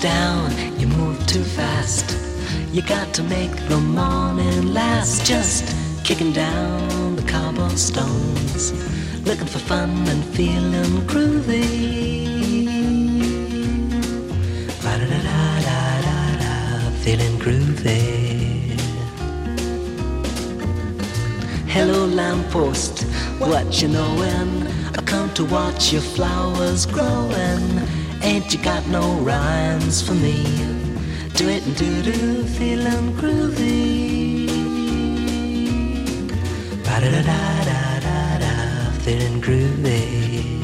Down, you move too fast. You got to make the morning last. Just kicking down the cobblestones, looking for fun and feeling groovy. Da da da da da da, feeling groovy. Hello, lamppost, what you knowin'? I come to watch your flowers growing. Ain't you got no rhymes for me? Do it and do do, feeling groovy. Ba da da da da da da, feeling groovy.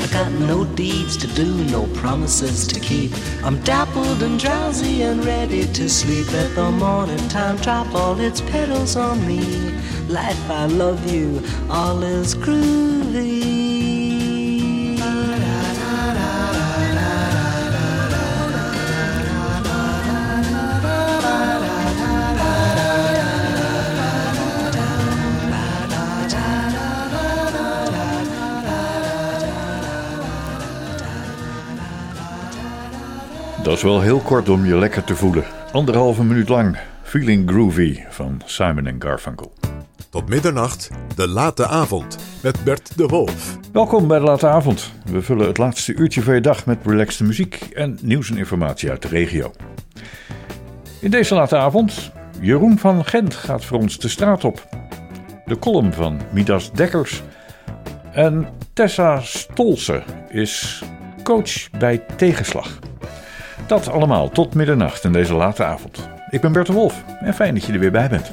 I got no deeds to do, no promises to keep. I'm dappled and drowsy and ready to sleep. Let the morning time drop all its petals on me. Life, I love you, all is groovy. Is wel heel kort om je lekker te voelen. Anderhalve minuut lang. Feeling Groovy van Simon Garfunkel. Tot middernacht, de late avond met Bert de Wolf. Welkom bij de late avond. We vullen het laatste uurtje van je dag met relaxte muziek en nieuws en informatie uit de regio. In deze late avond, Jeroen van Gent gaat voor ons de straat op. De column van Midas Dekkers. En Tessa Stolse is coach bij tegenslag. Dat allemaal tot middernacht in deze late avond. Ik ben Bert de Wolf en fijn dat je er weer bij bent.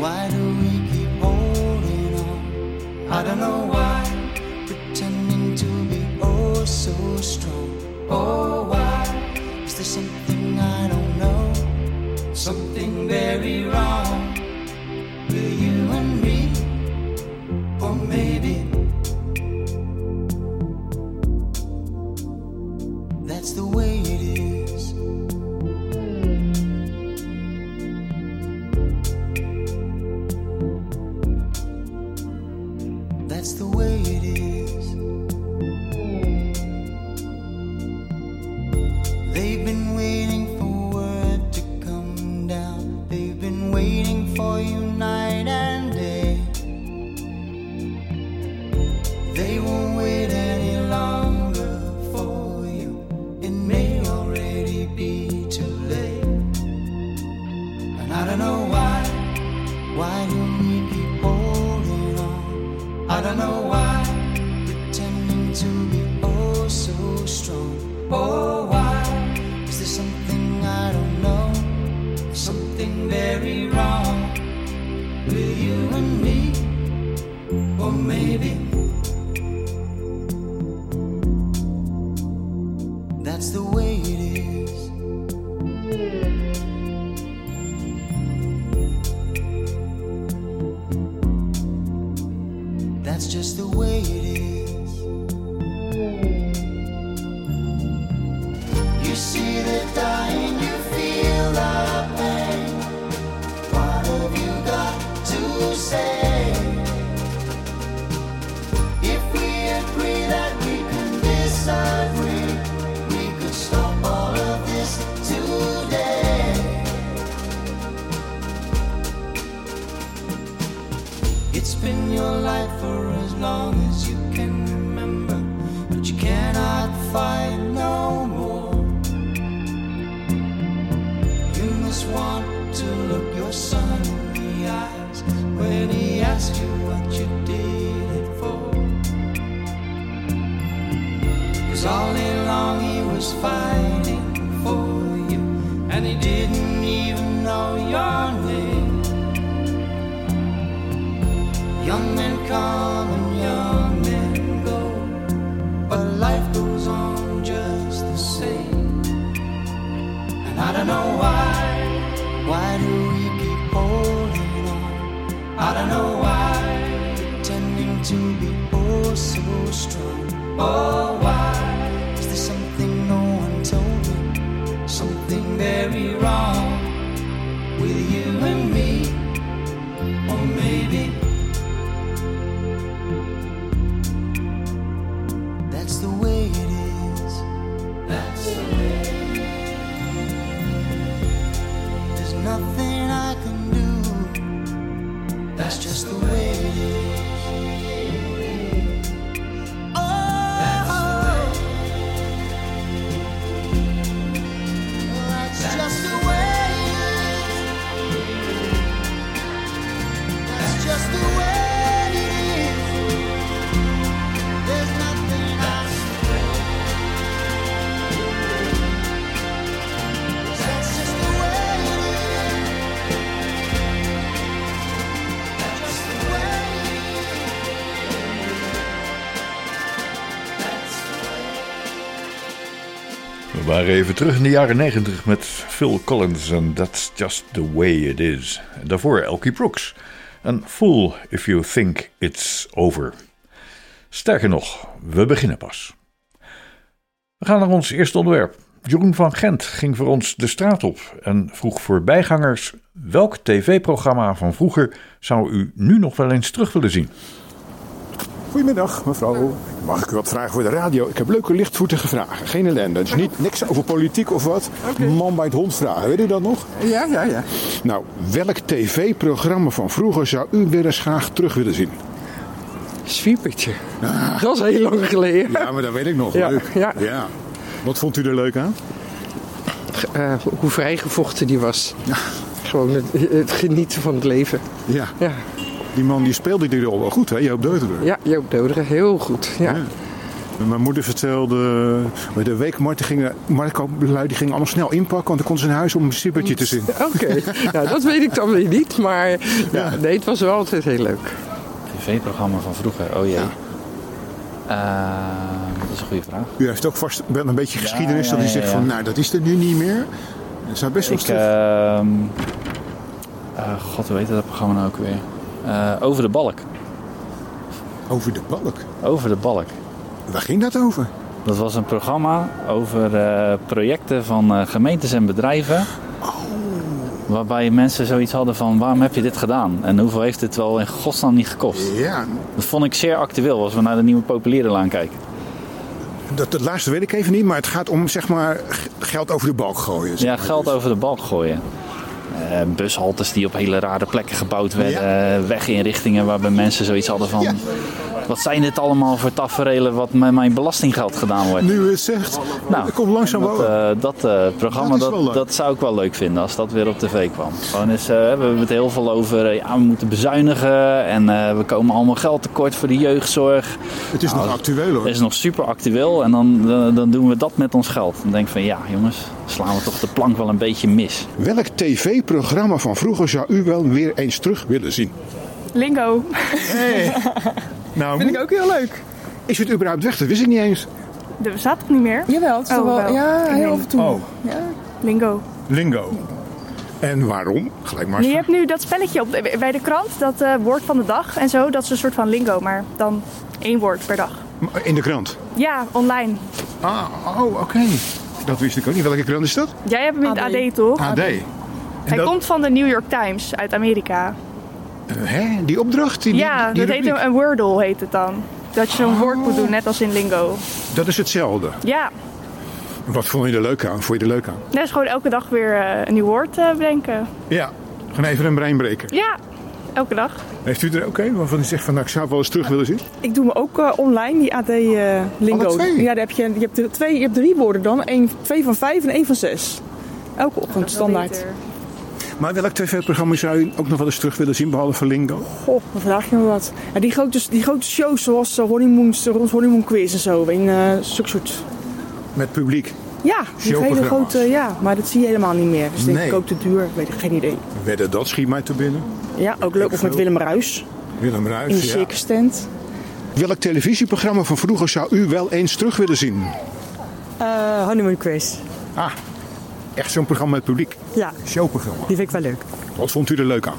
Why do we keep holding on? I don't know why. Pretending to be oh so strong. Oh, why? Is there something I don't know? Something very wrong. Maar even terug in de jaren 90 met Phil Collins en That's Just The Way It Is. En daarvoor Elkie Brooks en Fool If You Think It's Over. Sterker nog, we beginnen pas. We gaan naar ons eerste onderwerp. Jeroen van Gent ging voor ons de straat op en vroeg voorbijgangers welk tv-programma van vroeger zou u nu nog wel eens terug willen zien. Goedemiddag, mevrouw. Mag ik u wat vragen voor de radio? Ik heb leuke lichtvoetige vragen. Geen ellende. Dus niet niks over politiek of wat. Man bij het hond vragen. Weet u dat nog? Ja, ja, ja. Nou, welk tv-programma van vroeger zou u weer eens graag terug willen zien? Zwiepertje. Dat was heel lang geleden. Ja, maar dat weet ik nog. Ja, Leuk. ja. Wat vond u er leuk aan? Eh, hoe vrijgevochten die was. Gewoon het, het genieten van het leven. Ja, Ja, die man die speelde die rol wel goed, hè? Joop Deuteren. ja Joop Doderen, heel goed. Ja. Ja. Mijn moeder vertelde, bij de week Marten gingen, Marco lui die gingen allemaal snel inpakken, want dan kon ze naar huis om een sippertje te zien. Oké, ja, dat weet ik dan weer niet. Maar ja, nee, het was wel altijd heel leuk. TV-programma van vroeger, oh jee. Eh, dat is een goede vraag. U heeft ook vast wel een beetje geschiedenis ja, dat u ja, zegt ja. van, nou dat is er nu niet meer. Dat zou best wel Ik, terug. ehm eh, god, hoe heet dat programma nou ook weer? Eh, over de balk. Over de balk. Over de balk. Waar ging dat over? Dat was een programma over eh, projecten van eh, gemeentes en bedrijven. Waarbij mensen zoiets hadden van waarom heb je dit gedaan? En hoeveel heeft dit wel in godsnaam niet gekost? Ja, Dat vond ik zeer actueel als we naar de nieuwe populiere laan kijken. dat, dat laatste weet ik even niet, maar het gaat om zeg maar geld over de balk gooien. zeg Ja, geld over de balk gooien. Eh, bushaltes die op hele rare plekken gebouwd werden. eh, Weginrichtingen waarbij mensen zoiets hadden van... Ja. Wat zijn dit allemaal voor tafereelen wat met mijn belastinggeld gedaan wordt? Nu u het zegt, Nou, komt langzaam dat, eh, dat eh, programma, Dat is dat, zou ik wel leuk vinden als dat weer op tv kwam. Gewoon eens, eh, we hebben het heel veel over, ja, we moeten bezuinigen en eh, we komen allemaal geld tekort voor de jeugdzorg. het is nou, nog actueel hoor. Dat is nog super actueel en dan, dan, dan doen we dat met ons geld. Dan denk ik van ja jongens, slaan we toch de plank wel een beetje mis. Welk tv-programma van vroeger zou u wel weer eens terug willen zien? Lingo. Nou, Vind ik ook heel leuk. is het überhaupt weg? Dat wist ik niet eens. Dat bestaat toch niet meer? Jawel, het is Oh, wel. wel. Ja, Ik heel af en toe. Oh. Ja. Lingo. Lingo. En waarom? Gelijk maar. Je hebt nu dat spelletje op de- bij de krant, dat eh, woord van de dag en zo. Dat is een soort van lingo, maar dan één woord per dag. In de krant. Ja, online. Ah, oh, oké. Dat wist ik ook niet. Welke krant is dat? Jij hebt hem in AD. het AD, toch? AD. En Hij dat- komt van de New York Times uit Amerika. Eh, hè? Die opdracht? Die, ja, die, die dat heet een, een Wordle heet het dan. Dat je zo'n woord moet doen, net als in lingo. Dat is hetzelfde. Ja, Wat vond je er leuk aan? Vond je er leuk aan? dat is gewoon elke dag weer eh, een nieuw woord eh, bedenken. Ja. Gewoon even een breinbreker. Ja, elke dag. Heeft u er ook een waarvan u zegt van nou, ik zou wel eens terug willen zien? Ik doe me ook eh, online, die AD eh, Lingo. Alle twee? Ja, daar heb je, je, hebt er twee, je hebt drie woorden dan. Eén, twee van vijf en één van zes. Elke ochtend, standaard. Maar welk tv-programma zou u ook nog wel eens terug willen zien, behalve van Lingo? Goh, dan vraag je me wat. Ja, die, grote, die grote shows zoals uh, Honeymoons, rond Honeymoon Quiz en zo. In uh, zulke soort... Met publiek. Ja, die hele grote, ja, maar dat zie je helemaal niet meer. Dus denk Nee. ik ook te duur, weet ik geen idee. Wedden, dat schiet mij te binnen. Ja, ook leuk. Of met. Willem Ruis Willem in de ja. circus tent. Welk televisieprogramma van vroeger zou u wel eens terug willen zien? Eh, honeymoon Quiz. Ah, echt zo'n programma met publiek. Ja, Showprogramma. die vind ik wel leuk. Wat vond u er leuk aan?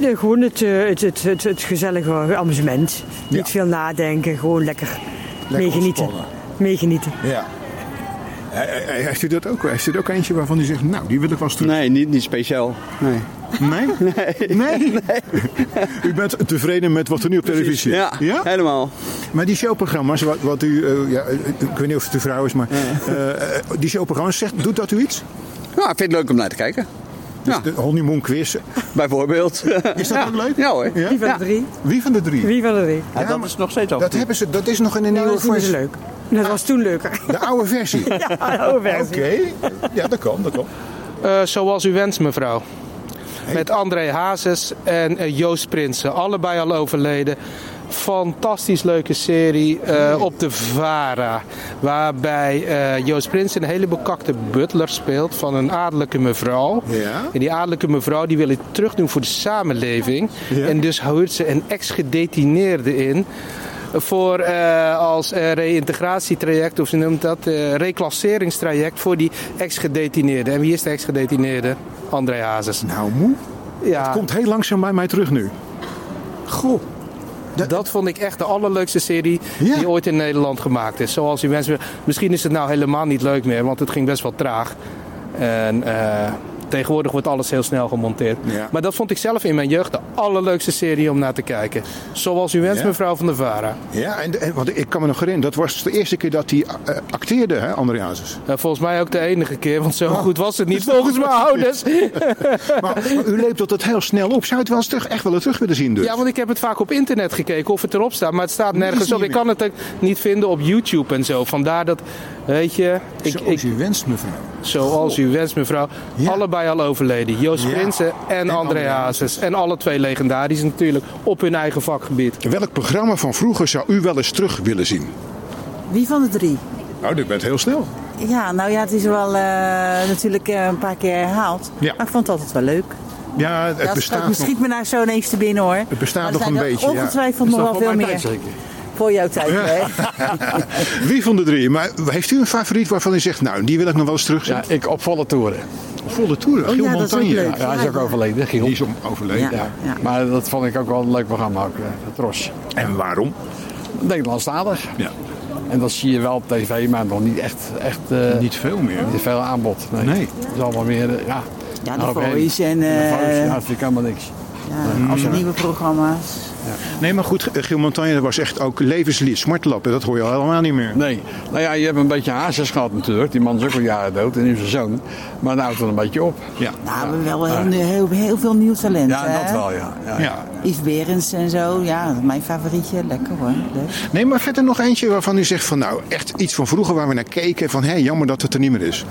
Nee, gewoon het, eh, het, het, het, het gezellige amusement. Ja. Niet veel nadenken, gewoon lekker, meegenieten. ontspannen. Meegenieten. Ja. Heeft u dat ook? Heeft u ook eentje waarvan u zegt, nou, die wil ik wel eens terug? Nee, niet, niet speciaal. Nee. Nee? Nee? Nee? U bent tevreden met wat er nu op televisie is? Ja, helemaal. Maar die showprogramma's, wat, wat u, eh, ja, eh, ik weet niet of het uw vrouw is, maar eh, die showprogramma's, zegt, doet dat u iets? Nou, ik vind het leuk om naar te kijken. Ja, De honeymoon quiz, bijvoorbeeld. is dat ook leuk? Ja hoor. Ja? Wie van de drie? Wie van de drie? Wie van de drie? Ja, dat is nog steeds. Dat, hebben ze, dat is nog in een Dat nieuwe was niet meer zo versie. leuk. Dat was toen leuker. De oude versie. Oké, Ja, oude versie. ja, dat kan, dat kan. Eh, zoals u wenst, mevrouw. Met André Hazes en eh, Joost Prinsen. Allebei al overleden. Fantastisch leuke serie eh, op de VARA. Waarbij eh, Joost Prinsen een hele bekakte butler speelt van een adellijke mevrouw. Ja. En die adellijke mevrouw die wil het terugdoen voor de samenleving. Ja. En dus huurt ze een ex-gedetineerde in. Voor eh, als eh, reïntegratietraject, of ze noemt dat, reclasseringstraject voor die ex-gedetineerde. En wie is de ex-gedetineerde? André Hazes. Nou, moe. Ja, Komt heel langzaam bij mij terug nu. Goh. Dat vond ik echt de allerleukste serie die ooit in Nederland gemaakt is. Zoals u mensen. Misschien is het nou helemaal niet leuk meer, want het ging best wel traag. En eh, tegenwoordig wordt alles heel snel gemonteerd. Maar dat vond ik zelf in mijn jeugd de allerleukste serie om naar te kijken. Zoals u wenst, Ja. mevrouw van der Vara. Ja, en, en- want ik kan me nog herinneren, dat was de eerste keer dat hij eh, acteerde, hè, André Hazes. Eh, volgens mij ook de enige keer, want zo goed was het niet volgens mijn ouders. Maar, maar u leept dat het heel snel op. Zou je het wel eens terug, echt wel terug willen zien dus? Ja, want ik heb het vaak op internet gekeken of het erop staat, maar het staat nergens op. Ik kan het niet vinden op YouTube en zo. Vandaar dat, weet je... Ik, Zoals u wenst, mevrouw. Zoals u wenst, mevrouw. Allebei al overleden. Joost Ja. Prinsen en, André Hazes. En alle twee legendarisch natuurlijk, op hun eigen vakgebied. Welk programma van vroeger zou u wel eens terug willen zien? Wie van de drie? Nou, u bent heel snel. Ja, nou ja, het is wel eh, natuurlijk eh, een paar keer herhaald. Ja. Maar ik vond het altijd wel leuk. Ja, het Ja, het bestaat het schiet nog. me nou zo ineens te binnen hoor. Het bestaat nog een beetje, ja. Ongetwijfeld Is nog wel veel meer. tijd zeker? Voor jouw tijd, hè? Wie van de drie? Maar heeft u een favoriet waarvan u zegt, nou, die wil ik nog wel eens terugzien? Ja, ik op volle toeren. Volle toeren, Oh Giel ja, Montagne. Ja, hij is ook overleden, Giel. Die is overleden. Ja, Maar dat vond ik ook wel een leuk programma, ook, eh, de Tros. En waarom? Nederlandstalig. Ja. En dat zie je wel op tv, maar nog niet echt... echt eh, niet veel meer. Niet veel aanbod. Nee. Nee. Het is allemaal meer, eh, ja... Ja, nou, de oké. Voice en... De Voice, ja, dat vind ik helemaal niks. ja, als Ja. nieuwe programma's. Nee, maar goed, Giel Montagne was echt ook levenslied. Smartlappen, dat hoor je al helemaal niet meer. Nee. Nou ja, je hebt een beetje hazes gehad natuurlijk. Die man is ook al jaren dood en nu zijn zoon. Maar nou houdt het een beetje op. Ja. Nou, we hebben wel heel, heel, heel veel nieuw talent. Ja, hè? dat wel, ja. ja, ja. Yves Berends en zo. Ja, mijn favorietje. Lekker hoor. Leuk. Nee, maar verder nog eentje waarvan u zegt van nou, echt iets van vroeger waar we naar keken. Van hé, jammer dat het er niet meer is.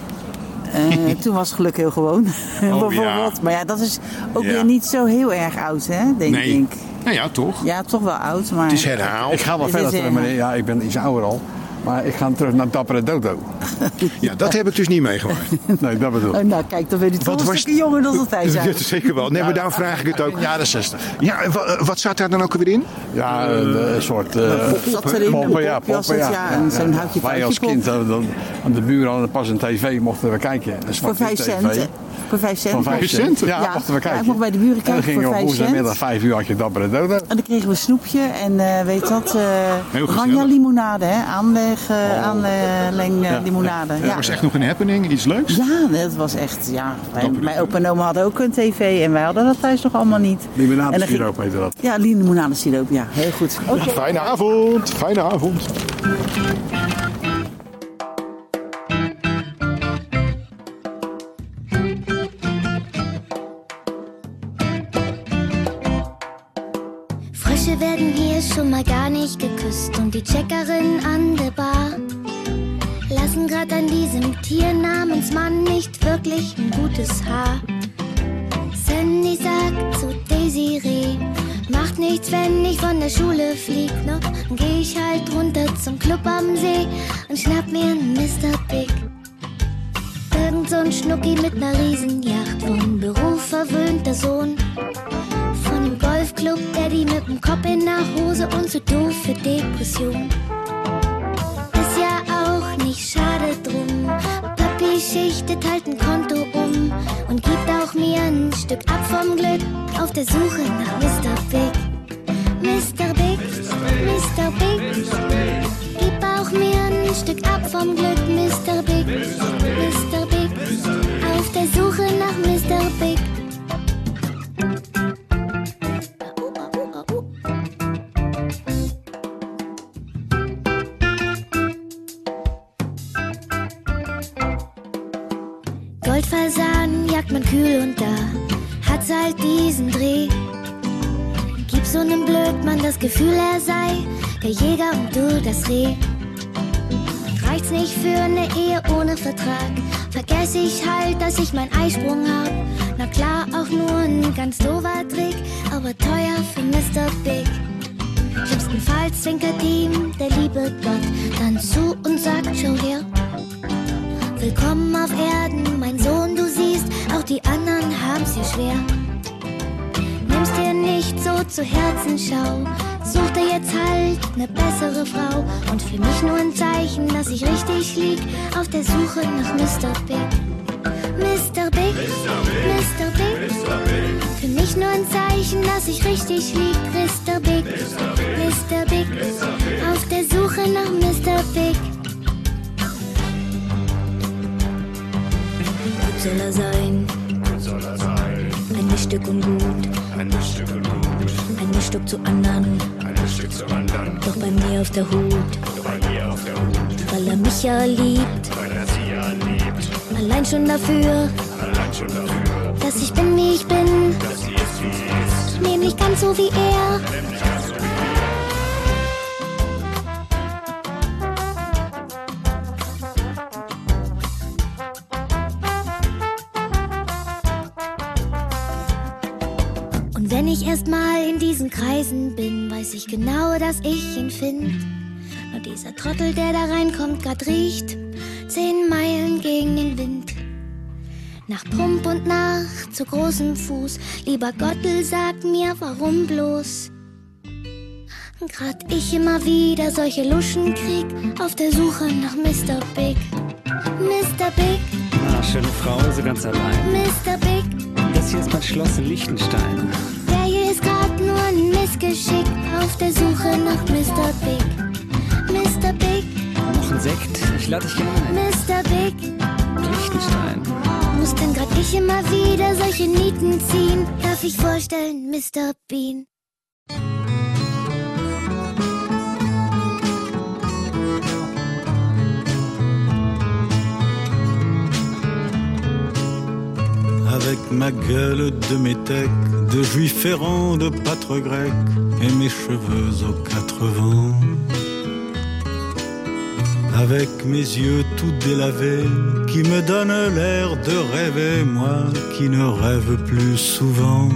Eh, toen was geluk heel gewoon. Bijvoorbeeld. Maar ja, dat is ook Ja. weer niet zo heel erg oud, hè, denk Nee. ik. Nou ja, toch? Ja, toch wel oud, maar... Het is herhaald. Ik ga wel verder is. Ja, ik ben iets ouder al. Maar ik ga terug naar Dappere Dodo. Ja, dat heb ik dus niet meegemaakt. Nee, dat bedoel ik. Oh, nou, kijk, dan weet je toch Wat een was- stukje jonger dan dat wij zijn. Ja, zeker wel. Nee, maar daarom vraag ik het ook. Jaren 60. Ja, en wa- wat staat daar dan ook weer in? Ja, een, soort... eh, Zat erin, een poppen, ja, poppen, ja. ja, en zo'n houtje Wij als kind, dan, aan de buren hadden pas een tv, mochten we kijken. Een Voor vijf cent. Voor vijf cent. Van vijf cent? Ja, Ja, mochten we ja, kijken. ik mocht bij de buren En dan kijken gingen voor we op vijf woensdagmiddag vijf uur had je Dappere Dodo. En dan kregen we een snoepje en eh, weet dat, gezellig. Ranja limonade, hè? Aanleg, eh aanleg eh, limonade. Dat was echt nog een happening, iets leuks. Ja, dat was echt, ja. Mijn, mijn opa en oma hadden ook een tv en wij hadden dat thuis nog allemaal niet. Limonade ging- siroop heette dat. Ja, limonade siroop, ja. Heel goed. Fijne avond, fijne avond. Mann nicht wirklich ein gutes Haar. Sandy sagt zu Desiree, macht nichts, wenn ich von der Schule flieg, ne? Dann geh ich halt runter zum Club am See und schnapp mir einen Mr. Big. Irgend so ein Schnucki mit ner Riesenjacht, vom Beruf verwöhnter Sohn. Von dem Golfclub Daddy mit dem Kopf in der Hose und zu doof für Depression. Schade drum. Papi schichtet halt ein Konto um und gibt auch mir ein Stück ab vom Glück auf der Suche nach Mr. Big. Mr. Big, Mr. Big, gib auch mir ein Stück ab vom Glück, wenn ich erst mal in diesen Kreisen bin, weiß ich genau, dass ich ihn find. Nur dieser Trottel, der da reinkommt, grad riecht zehn Meilen gegen den Wind. Nach Pump und nach zu großem Fuß, lieber Gottel, sag mir, warum bloß? Grad ich immer wieder solche Luschen krieg, auf der Suche nach Mr. Big. Mr. Big, Ah, schöne Frau, so ganz allein. Mr. Big, Das hier ist mein Schloss in Liechtenstein. Missgeschick auf der Suche nach Mr. Big. Mr. Big, Noch ein Sekt, ich lade dich gerne ein. Mr. Big. Liechtenstein. Muss denn grad ich immer wieder solche Nieten ziehen? Darf ich vorstellen, Mr. Bean? Avec ma gueule de métèque, de juif errant, de pâtre grec, et mes cheveux aux quatre vents. Avec mes yeux tout délavés, qui me donnent l'air de rêver, moi qui ne rêve plus souvent.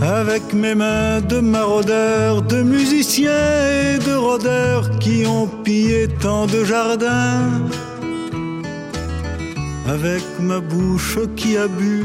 Avec mes mains de maraudeurs, de musiciens et de rôdeurs qui ont pillé tant de jardins avec ma bouche qui a bu,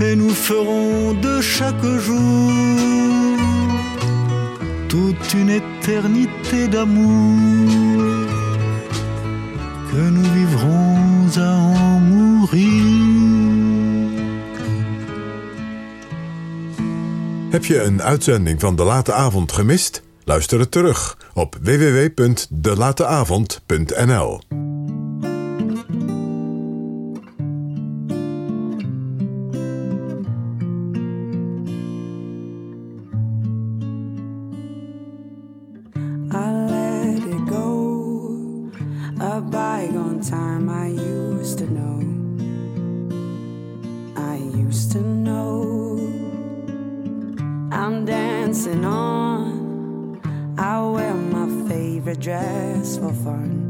et nous ferons de chaque jour toute une éternité d'amour que nous vivrons à en mourir. Heb je een uitzending van De Late Avond gemist? Luister het terug op www.delateavond.nl. time I used to know. I used to know. I'm dancing on. I wear my favorite dress for fun.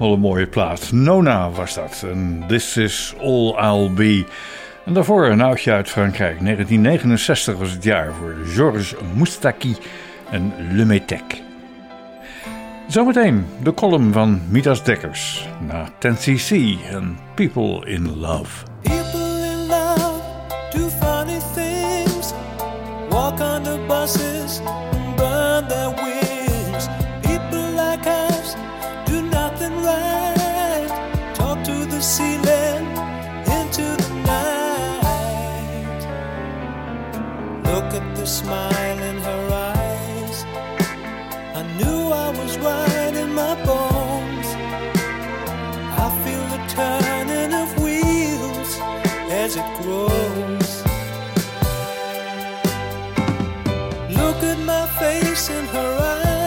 wel een mooie plaats. Nona was dat. En This Is All I'll Be. En daarvoor een oudje uit Frankrijk. 1969 was het jaar voor Georges Moustaki en Le Zometeen de column van Midas Dekkers. Na 10cc en People in Love. turning of wheels as it grows. Look at my face in her eyes.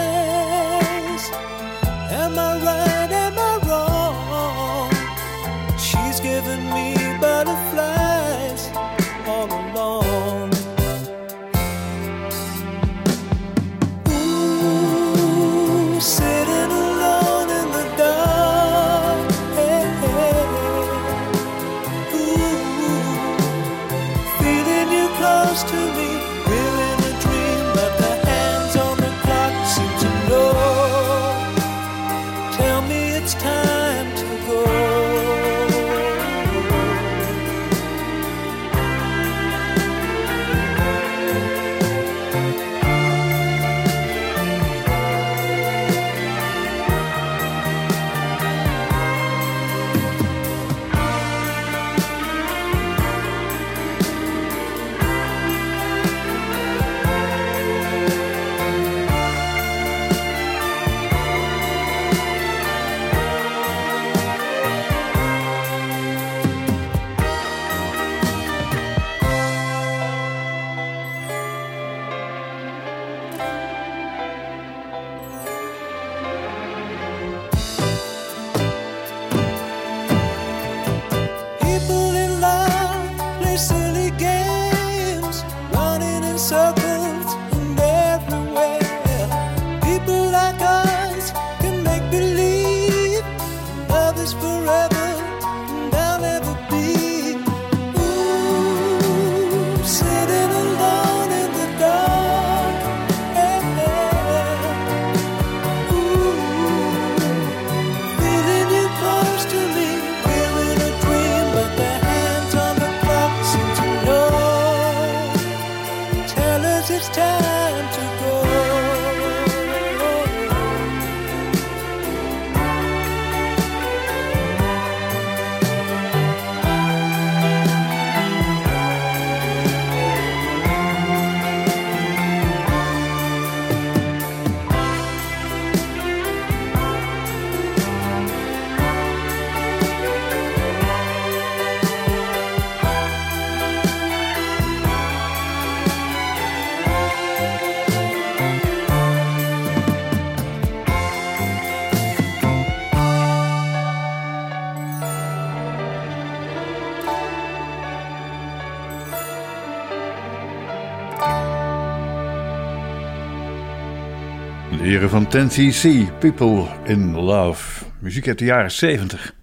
Van 10cc, People in Love. Muziek uit de jaren 70.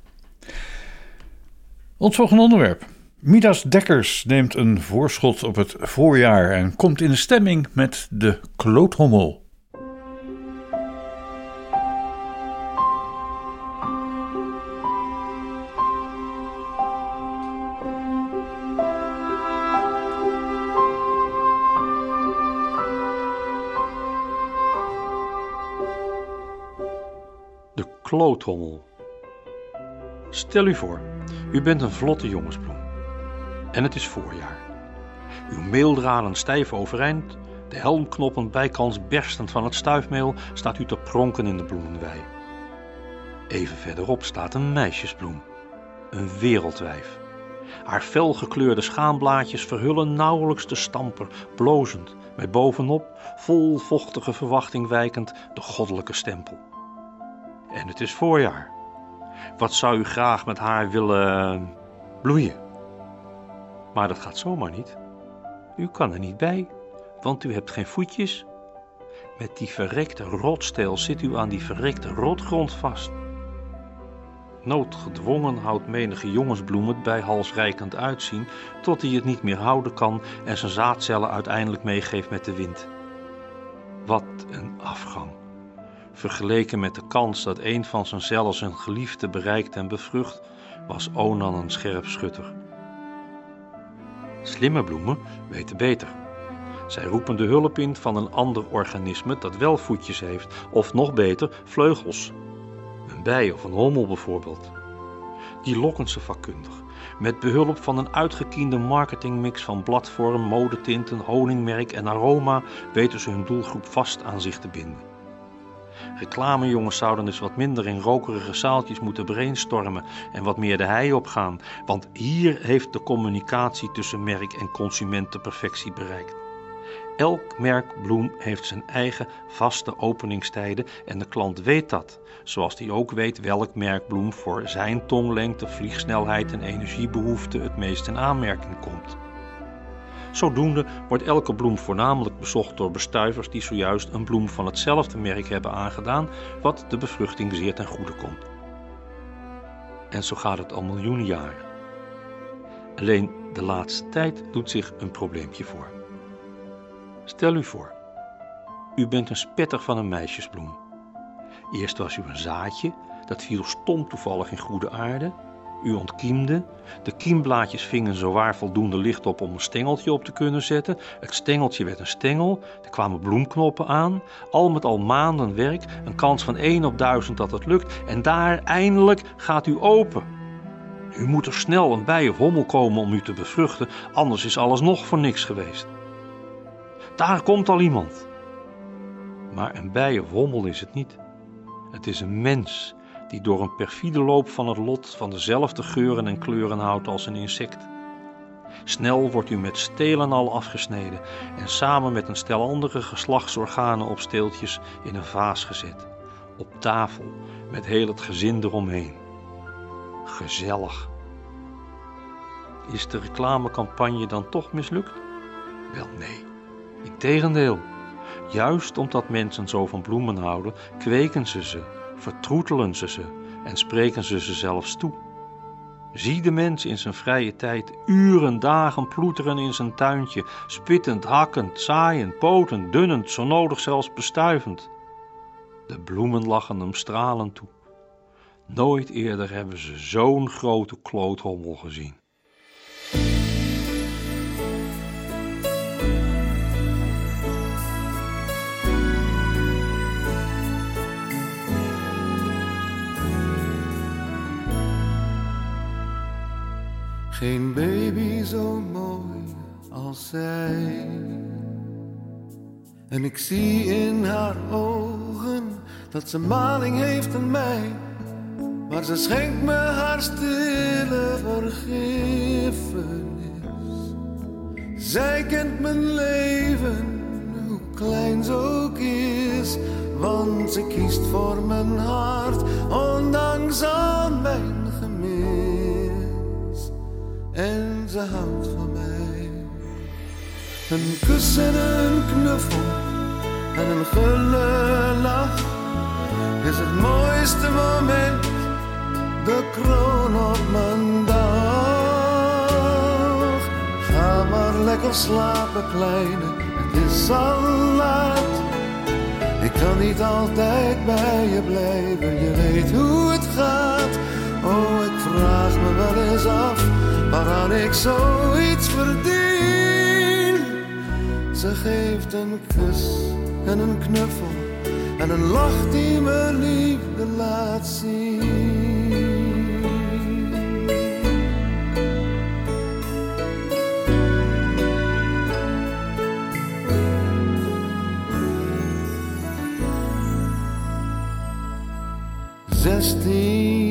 Ons volgende onderwerp. Midas Dekkers neemt een voorschot op het voorjaar en komt in de stemming met de kloothommel. De kloothommel. Stel u voor, u bent een vlotte jongensbloem. En het is voorjaar. Uw meeldraden stijf overeind, de helmknoppen bijkans berstend van het stuifmeel, staat u te pronken in de bloemenwei. Even verderop staat een meisjesbloem, een wereldwijf. Haar felgekleurde schaamblaadjes verhullen nauwelijks de stamper, blozend, met bovenop, vol vochtige verwachting wijkend, de goddelijke stempel. En het is voorjaar. Wat zou u graag met haar willen bloeien? Maar dat gaat zomaar niet. U kan er niet bij, want u hebt geen voetjes. Met die verrekte rotsteel zit u aan die verrekte rotgrond vast. Noodgedwongen houdt menige jongensbloem het bij halsrijkend uitzien, tot hij het niet meer houden kan en zijn zaadcellen uiteindelijk meegeeft met de wind. Wat een afgang! Vergeleken met de kans dat een van zijn cellen zijn geliefde bereikt en bevrucht, was Onan een scherpschutter. Slimme bloemen weten beter. Zij roepen de hulp in van een ander organisme dat wel voetjes heeft, of nog beter, vleugels. Een bij of een hommel bijvoorbeeld. Die lokken ze vakkundig, met behulp van een uitgekiende marketingmix van bladvorm, modetinten, honingmerk en aroma weten ze hun doelgroep vast aan zich te binden. Reclamejongens zouden dus wat minder in rokerige zaaltjes moeten brainstormen en wat meer de hei opgaan, want hier heeft de communicatie tussen merk en consument de perfectie bereikt. Elk merk bloem heeft zijn eigen vaste openingstijden en de klant weet dat, zoals hij ook weet welk merk bloem voor zijn tonglengte, vliegsnelheid en energiebehoefte het meest in aanmerking komt. Zodoende wordt elke bloem voornamelijk bezocht door bestuivers die zojuist een bloem van hetzelfde merk hebben aangedaan, wat de bevruchting zeer ten goede komt. En zo gaat het al miljoenen jaren. Alleen de laatste tijd doet zich een probleempje voor. Stel u voor, u bent een spetter van een meisjesbloem. Eerst was u een zaadje, dat viel stom toevallig in goede aarde. U ontkiemde. De kiemblaadjes vingen zowaar voldoende licht op om een stengeltje op te kunnen zetten. Het stengeltje werd een stengel. Er kwamen bloemknoppen aan. Al met al maanden werk. Een kans van 1 op 1000 dat het lukt. En daar eindelijk gaat u open. U moet er snel een bij of hommel komen om u te bevruchten, anders is alles nog voor niks geweest. Daar komt al iemand. Maar een bij of hommel is het niet. Het is een mens die door een perfide loop van het lot van dezelfde geuren en kleuren houdt als een insect. Snel wordt u met stelen al afgesneden en samen met een stel andere geslachtsorganen op steeltjes in een vaas gezet. Op tafel, met heel het gezin eromheen. Gezellig. Is de reclamecampagne dan toch mislukt? Wel nee, integendeel. Juist omdat mensen zo van bloemen houden, kweken ze ze vertroetelen ze ze en spreken ze ze zelfs toe. Zie de mens in zijn vrije tijd uren, dagen ploeteren in zijn tuintje, spittend, hakkend, zaaiend, potend, dunnend, zo nodig zelfs bestuivend. De bloemen lachen hem stralend toe. Nooit eerder hebben ze zo'n grote kloothommel gezien. Geen baby zo mooi als zij. En ik zie in haar ogen dat ze maling heeft aan mij. Maar ze schenkt me haar stille vergiffenis. Zij kent mijn leven, hoe klein ze ook is. Want ze kiest voor mijn hart, ondanks aan mijn. En ze houdt van mij. Een kus en een knuffel, en een gulle lach is het mooiste moment, de kroon op mijn dag. Ga maar lekker slapen, kleine, het is al laat. Ik kan niet altijd bij je blijven, je weet hoe het gaat. Oh, ik vraag me wel eens af waaraan ik zoiets verdien. Ze geeft een kus en een knuffel en een lach die me liefde laat zien. Zestien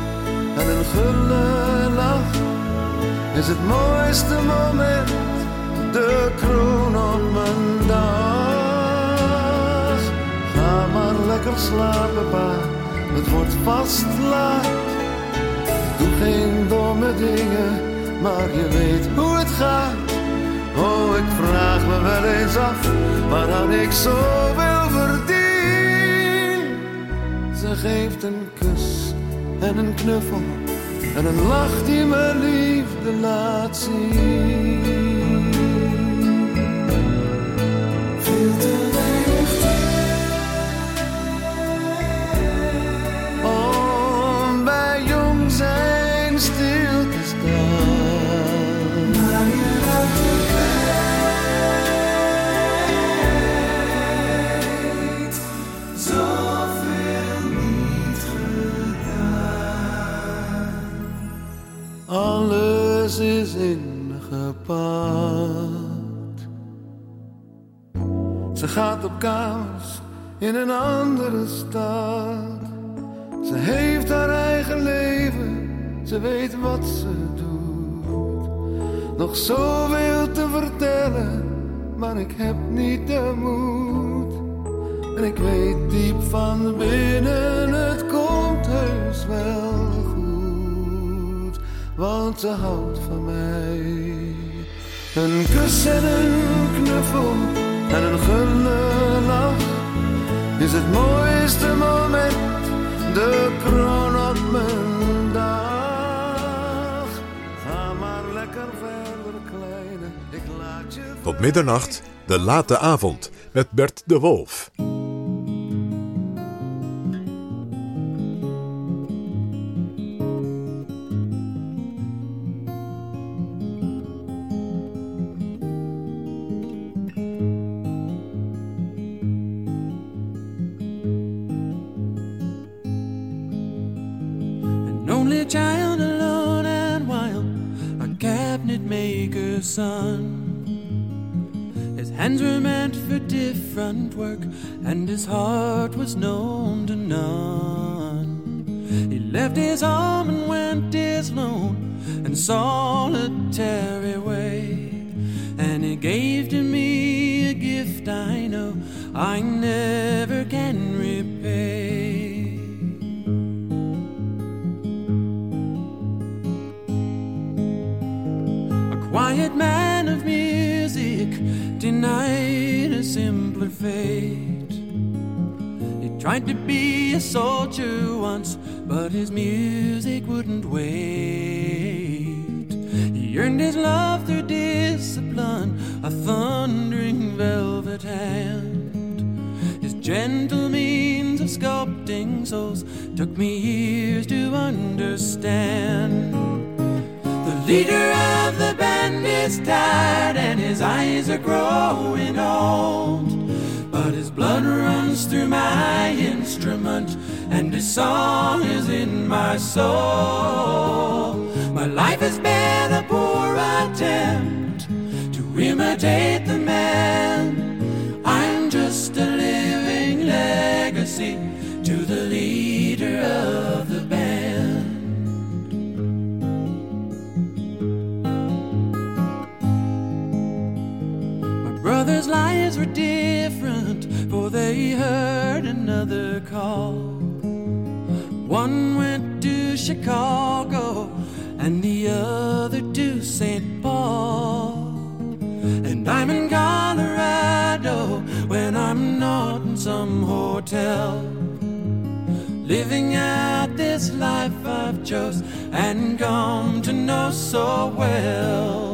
en een gulle lach is het mooiste moment, de kroon op mijn dag. Ga maar lekker slapen, pa, het wordt vast laat. Doe geen domme dingen, maar je weet hoe het gaat. Oh, ik vraag me wel eens af waaraan ik zoveel verdien. Ze geeft een en een knuffel en een lach die me liefde laat zien. Gaat op kamers in een andere stad. Ze heeft haar eigen leven, ze weet wat ze doet. Nog zoveel te vertellen, maar ik heb niet de moed. En ik weet diep van binnen, het komt heus wel goed. Want ze houdt van mij. Een kus en een knuffel en een gulle lach is het mooiste moment, de kroon op mijn dag. Ga maar lekker verder, kleine, ik laat je Tot middernacht, de late avond met Bert de Wolf. My life has been a poor attempt to imitate the man. I'm just a living legacy to the leader of the band. My brother's lives were different, for they heard another call. One went to Chicago and the other to St. Paul. And I'm in Colorado when I'm not in some hotel. Living out this life I've chose and come to know so well.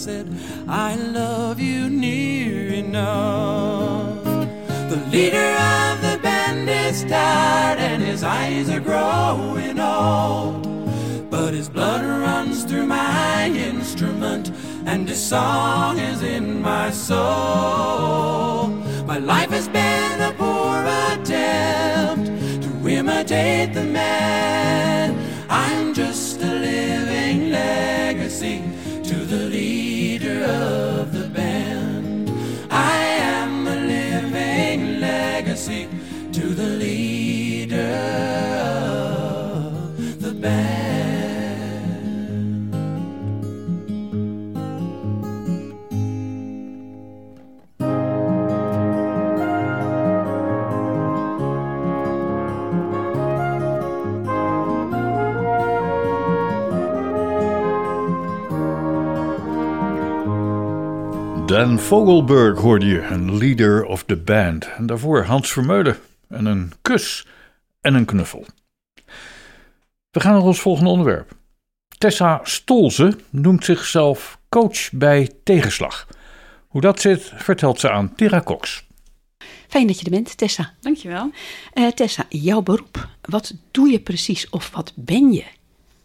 Said I love you near enough. The leader of the band is tired and his eyes are growing old. But his blood runs through my instrument and his song is in my soul. My life has been a poor attempt to imitate the man. Dan Vogelberg hoorde je, een leader of the band. En daarvoor Hans Vermeulen en een kus en een knuffel. We gaan naar ons volgende onderwerp. Tessa Stolze noemt zichzelf coach bij tegenslag. Hoe dat zit, vertelt ze aan Tira Cox. Fijn dat je er bent, Tessa. Dankjewel. Eh Tessa, jouw beroep. Wat doe je precies of wat ben je?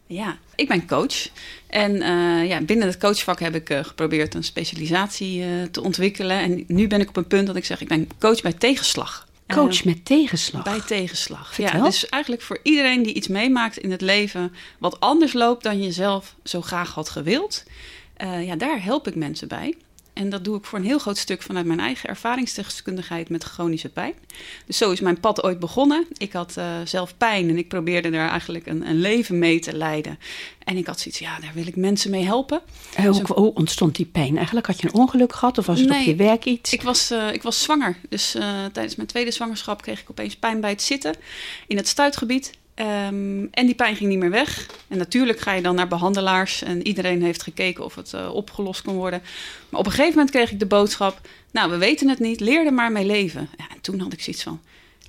Ja, ik ben coach. En eh, ja, binnen het coachvak heb ik eh, geprobeerd een specialisatie eh, te ontwikkelen. En nu ben ik op een punt dat ik zeg, ik ben coach bij tegenslag. Coach met tegenslag. Bij tegenslag. Vertel. Ja, dus eigenlijk voor iedereen die iets meemaakt in het leven wat anders loopt dan je zelf zo graag had gewild. ja, daar help ik mensen bij. En dat doe ik voor een heel groot stuk vanuit mijn eigen ervaringsdeskundigheid met chronische pijn. Dus zo is mijn pad ooit begonnen. Ik had eh, zelf pijn en ik probeerde daar eigenlijk een, een leven mee te leiden. En ik had zoiets, ja, daar wil ik mensen mee helpen. Eh, hoe, hoe ontstond die pijn eigenlijk? Had je een ongeluk gehad of was het op je werk iets? Ik was, eh, ik was zwanger. Dus tijdens mijn tweede zwangerschap kreeg ik opeens pijn bij het zitten in het stuitgebied. Ehm, en die pijn ging niet meer weg. En natuurlijk ga je dan naar behandelaars. En iedereen heeft gekeken of het eh, opgelost kon worden. Maar op een gegeven moment kreeg ik de boodschap... Nou, we weten het niet. Leer er maar mee leven. Ja, en toen had ik zoiets van...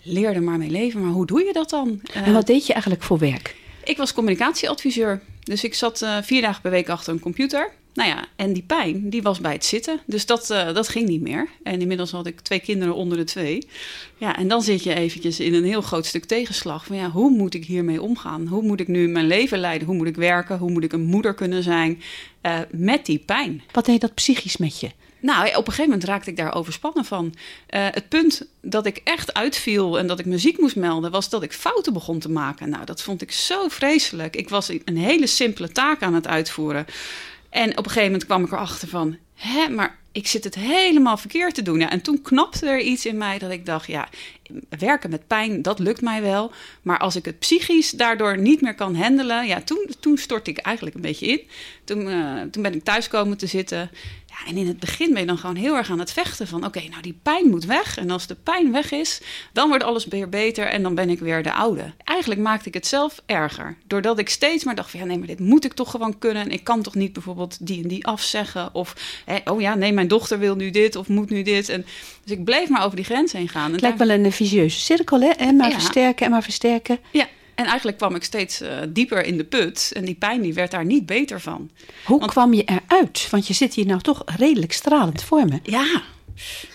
Leer er maar mee leven. Maar hoe doe je dat dan? En wat deed je eigenlijk voor werk? Ik was communicatieadviseur. Dus ik zat eh, vier dagen per week achter een computer. Nou ja, en die pijn, die was bij het zitten. Dus dat, eh, dat ging niet meer. En inmiddels had ik twee kinderen onder de twee. Ja, en dan zit je eventjes in een heel groot stuk tegenslag. Van ja, hoe moet ik hiermee omgaan? Hoe moet ik nu mijn leven leiden? Hoe moet ik werken? Hoe moet ik een moeder kunnen zijn eh, met die pijn? Wat deed dat psychisch met je? Nou, op een gegeven moment raakte ik daar overspannen van. Eh, het punt dat ik echt uitviel en dat ik muziek moest melden, was dat ik fouten begon te maken. Nou, dat vond ik zo vreselijk. Ik was een hele simpele taak aan het uitvoeren. En op een gegeven moment kwam ik erachter van, hè, maar ik zit het helemaal verkeerd te doen. Ja, en toen knapte er iets in mij dat ik dacht, ja, werken met pijn, dat lukt mij wel. Maar als ik het psychisch daardoor niet meer kan handelen, ja, toen, toen stortte ik eigenlijk een beetje in. Toen, eh, toen ben ik thuis komen te zitten. Ja, en in het begin ben je dan gewoon heel erg aan het vechten van... oké, nou die pijn moet weg. En als de pijn weg is, dan wordt alles weer beter... en dan ben ik weer de oude. Eigenlijk maakte ik het zelf erger. Doordat ik steeds maar dacht van... ja, nee, maar dit moet ik toch gewoon kunnen. En ik kan toch niet bijvoorbeeld die en die afzeggen. Of, hè, oh ja, nee, mijn dochter wil nu dit of moet nu dit. En, dus ik bleef maar over die grens heen gaan. En Het lijkt wel een visieuze cirkel, hè? En maar Ja. versterken en maar versterken. Ja, en eigenlijk kwam ik steeds eh, dieper in de put. En die pijn die werd daar niet beter van. Hoe kwam je eruit? Want je zit hier nou toch redelijk stralend voor me. Ja,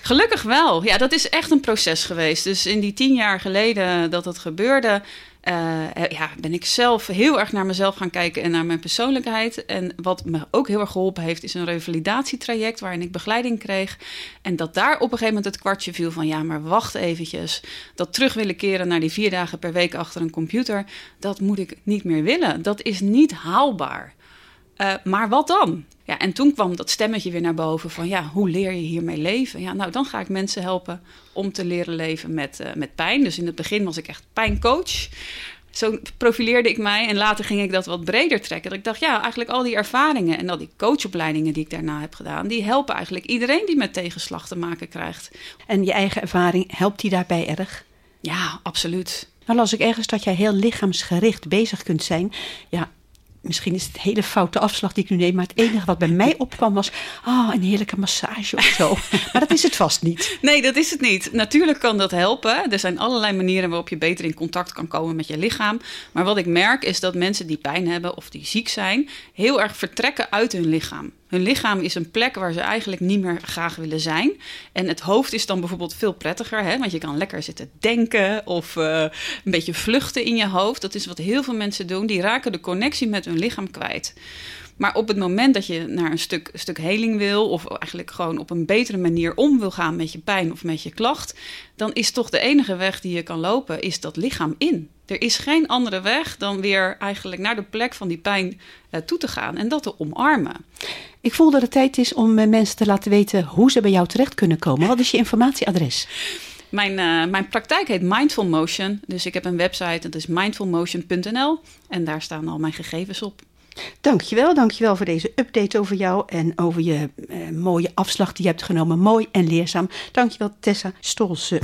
gelukkig wel. Ja, dat is echt een proces geweest. Dus in die tien jaar geleden dat het gebeurde... eh, ja, ben ik zelf heel erg naar mezelf gaan kijken en naar mijn persoonlijkheid. En wat me ook heel erg geholpen heeft, is een revalidatietraject waarin ik begeleiding kreeg. En dat daar op een gegeven moment het kwartje viel van ja, maar wacht eventjes. Dat terug willen keren naar die vier dagen per week achter een computer, dat moet ik niet meer willen. Dat is niet haalbaar. Eh, maar wat dan? Ja, en toen kwam dat stemmetje weer naar boven van ja, hoe leer je hiermee leven? Ja, nou dan ga ik mensen helpen om te leren leven met, eh, met pijn. Dus in het begin was ik echt pijncoach. Zo profileerde ik mij en later ging ik dat wat breder trekken. Dat ik dacht, ja, eigenlijk al die ervaringen en al die coachopleidingen die ik daarna heb gedaan, die helpen eigenlijk iedereen die met tegenslag te maken krijgt. En je eigen ervaring, helpt die daarbij erg? Ja, absoluut. Nou las ik ergens dat jij heel lichaamsgericht bezig kunt zijn. Ja, misschien is het een hele foute afslag die ik nu neem, maar het enige wat bij mij opkwam was, ah, een heerlijke massage of zo. maar dat is het vast niet. Nee, dat is het niet. Natuurlijk kan dat helpen. Er zijn allerlei manieren waarop je beter in contact kan komen met je lichaam. Maar wat ik merk is dat mensen die pijn hebben of die ziek zijn, heel erg vertrekken uit hun lichaam. Hun lichaam is een plek waar ze eigenlijk niet meer graag willen zijn. En het hoofd is dan bijvoorbeeld veel prettiger, hè? want je kan lekker zitten denken of eh, een beetje vluchten in je hoofd. Dat is wat heel veel mensen doen. Die raken de connectie met hun lichaam kwijt. Maar op het moment dat je naar een stuk, stuk heling wil, of eigenlijk gewoon op een betere manier om wil gaan met je pijn of met je klacht, dan is toch de enige weg die je kan lopen, is dat lichaam in. Er is geen andere weg dan weer eigenlijk naar de plek van die pijn eh, toe te gaan en dat te omarmen. Ik voel dat het tijd is om eh, mensen te laten weten hoe ze bij jou terecht kunnen komen. Wat is je informatieadres? Mijn, eh, mijn praktijk heet Mindful Motion. Dus ik heb een website, dat is mindfulmotion.nl. En daar staan al mijn gegevens op. Dankjewel, dankjewel voor deze update over jou en over je eh, mooie afslag die je hebt genomen. Mooi en leerzaam. Dankjewel Tessa Stolze.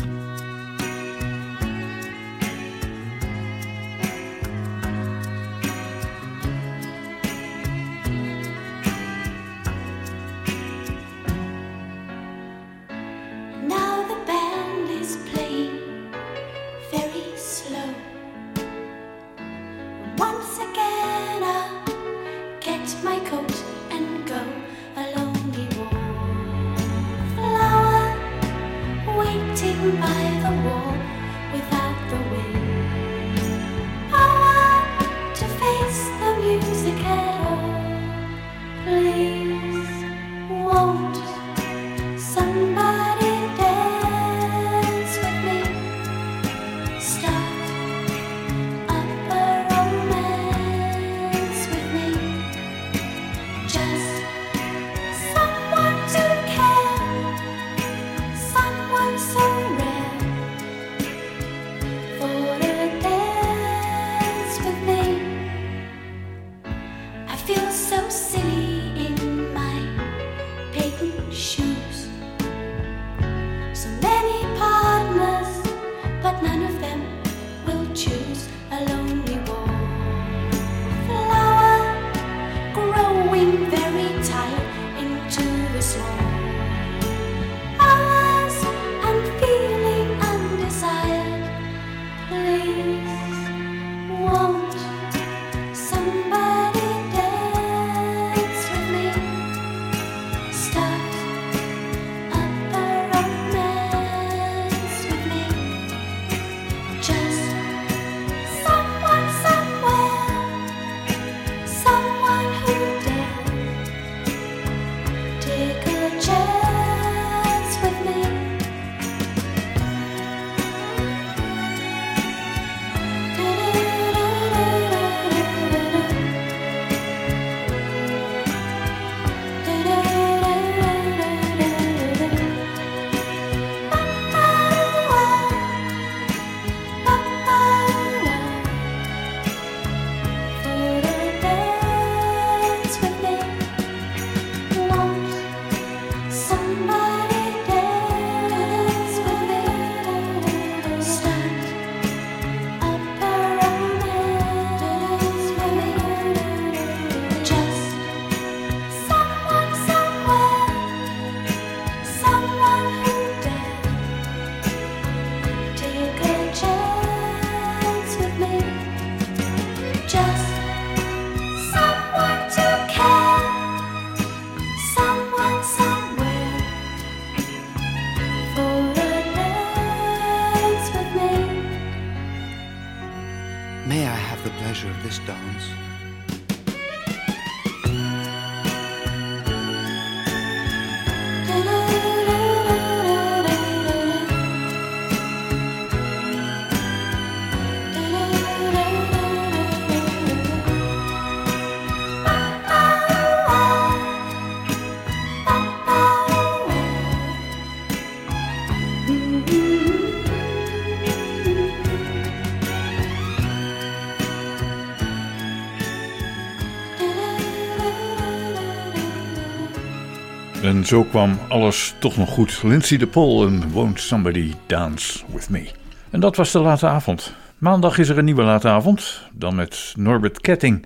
En zo kwam alles toch nog goed. Lindsay de Pol en Won't Somebody Dance With Me. En dat was de late avond. Maandag is er een nieuwe late avond. Dan met Norbert Ketting.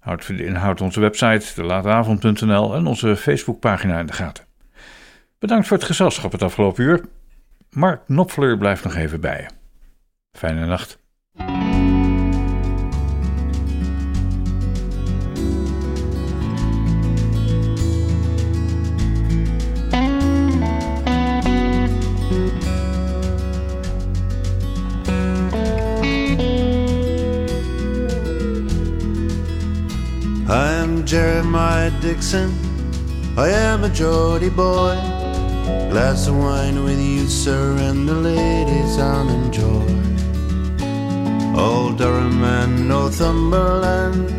Houdt de inhoud onze website, delateavond.nl en onze Facebookpagina in de gaten. Bedankt voor het gezelschap het afgelopen uur. Mark Knopfler blijft nog even bij je. Fijne nacht. Dixon. I am a Geordie boy. Glass of wine with you, sir, and the ladies I'll enjoy. Old Durham and Northumberland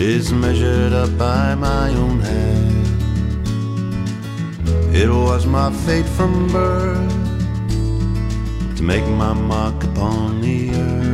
is measured up by my own hand. It was my fate from birth to make my mark upon the earth.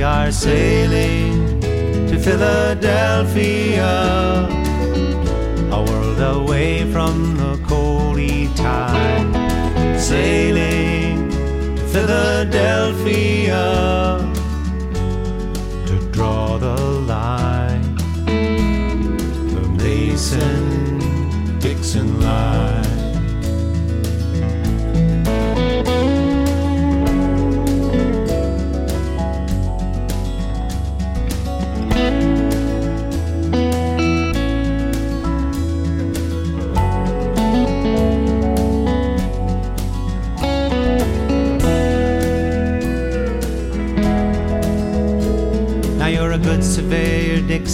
We are sailing to Philadelphia, a world away from the coldy tide. Sailing to Philadelphia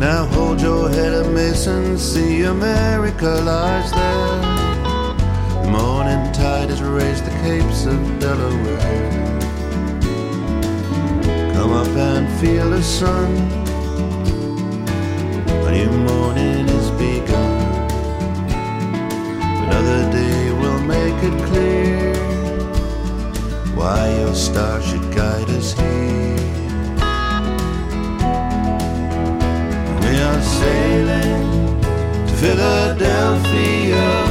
Now hold your head up, Mason. See America lies there. The morning tide has raised the capes of Delaware. Come up and feel the sun. A new morning is begun. Another day will make it clear why your star should guide. are sailing to Philadelphia.